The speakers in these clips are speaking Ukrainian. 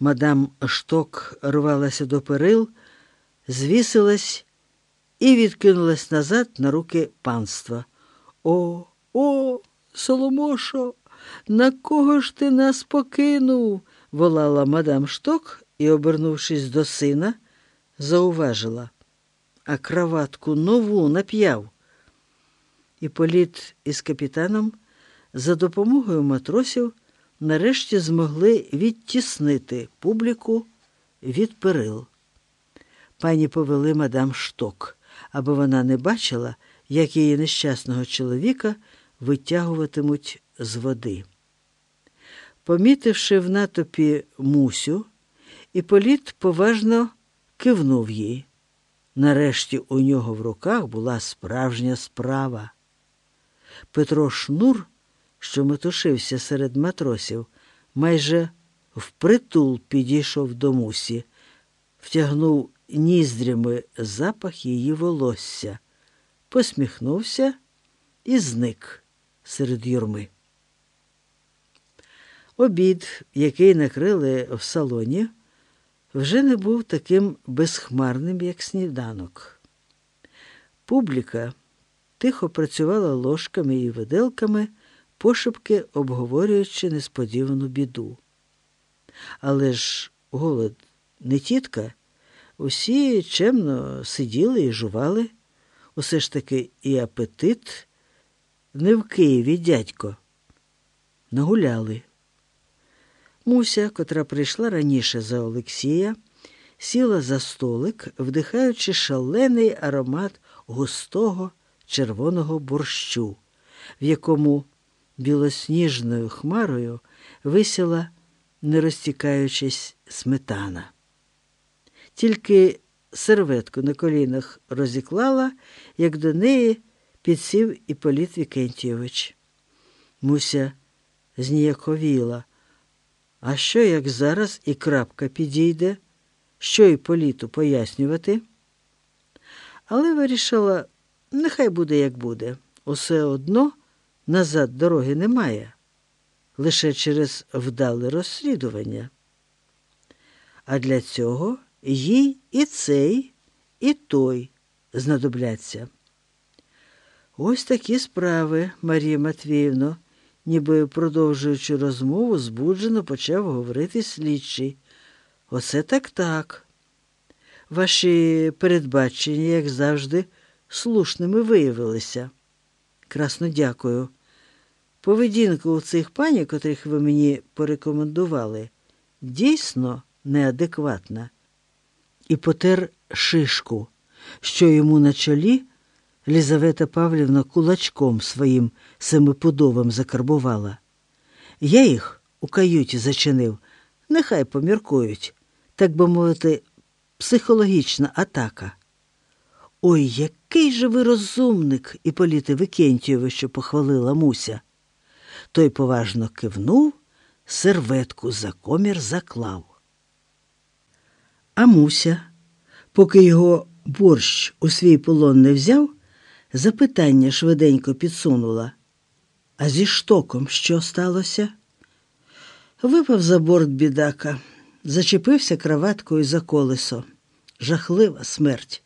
Мадам Шток рвалася до перил, звісилась і відкинулась назад на руки панства. О, о, Соломошо, на кого ж ти нас покинув? волала мадам Шток і, обернувшись до сина, зауважила, а краватку нову нап'яв. І політ із капітаном за допомогою матросів нарешті змогли відтіснити публіку від перил. Пані повели мадам шток, аби вона не бачила, як її нещасного чоловіка витягуватимуть з води. Помітивши в натопі Мусю, Іполіт поважно кивнув їй. Нарешті у нього в руках була справжня справа. Петро Шнур, що метушився серед матросів, майже впритул підійшов до мусі, втягнув ніздрями запах її волосся, посміхнувся і зник серед юрми. Обід, який накрили в салоні, вже не був таким безхмарним, як сніданок. Публіка тихо працювала ложками і виделками, пошепки обговорюючи несподівану біду. Але ж голод не тітка, усі чемно сиділи і жували, усе ж таки і апетит не в Києві дядько. Нагуляли. Муся, котра прийшла раніше за Олексія, сіла за столик, вдихаючи шалений аромат густого червоного борщу, в якому білосніжною хмарою висіла, не розтікаючись, сметана. Тільки серветку на колінах розіклала, як до неї підсів Іполіт Вікентійович. Муся зніяковіла. А що, як зараз і крапка підійде, що і політу пояснювати? Але вирішила, нехай буде, як буде. Усе одно назад дороги немає, лише через вдале розслідування. А для цього їй і цей, і той знадобляться. Ось такі справи, Марія Матвіївно ніби продовжуючи розмову, збуджено почав говорити слідчий. Оце так так. Ваші передбачення, як завжди, слушними виявилися. Красно дякую. Поведінка у цих пані, котрих ви мені порекомендували, дійсно неадекватна. І потер шишку, що йому на чолі. Лізавета Павлівна кулачком своїм семипудовим закарбувала. Я їх у каюті зачинив, нехай поміркують, так би мовити, психологічна атака. Ой, який же ви розумник, Іполіте Викентійовичу, похвалила Муся. Той поважно кивнув, серветку за комір заклав. А Муся, поки його борщ у свій полон не взяв, запитання швиденько підсунула. А зі штоком що сталося? Випав за борт бідака, зачепився краваткою за колесо. Жахлива смерть.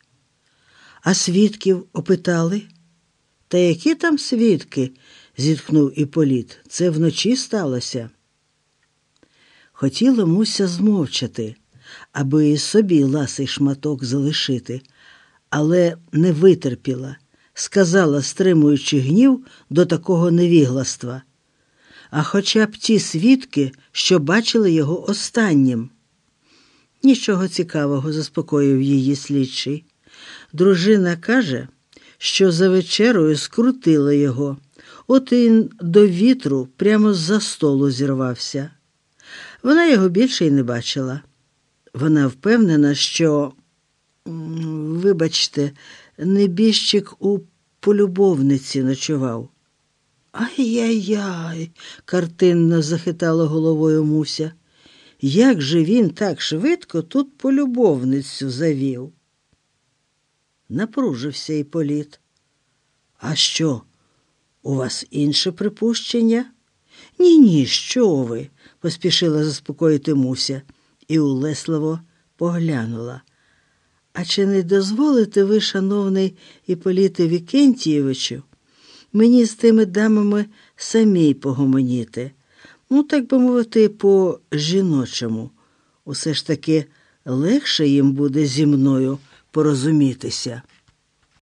А свідків опитали? Та які там свідки? Зітхнув Іполіт. Це вночі сталося. Хотіла Муся змовчати, аби і собі ласий шматок залишити, але не витерпіла сказала, стримуючи гнів до такого невігластва. А хоча б ті свідки, що бачили його останнім. Нічого цікавого, заспокоїв її слідчий. Дружина каже, що за вечерою скрутила його, от він до вітру прямо з-за столу зірвався. Вона його більше й не бачила. Вона впевнена, що, вибачте, небіжчик у полюбовниці ночував. Ай-яй-яй, картинно захитала головою Муся. Як же він так швидко тут полюбовницю завів? Напружився і політ. А що? У вас інше припущення? Ні, ні, що ви? поспішила заспокоїти Муся і улесливо поглянула. А чи не дозволите ви, шановний Іполіте Вікентійовичу, мені з тими дамами самій погомоніти? Ну, так би мовити, по жіночому. Усе ж таки легше їм буде зі мною порозумітися.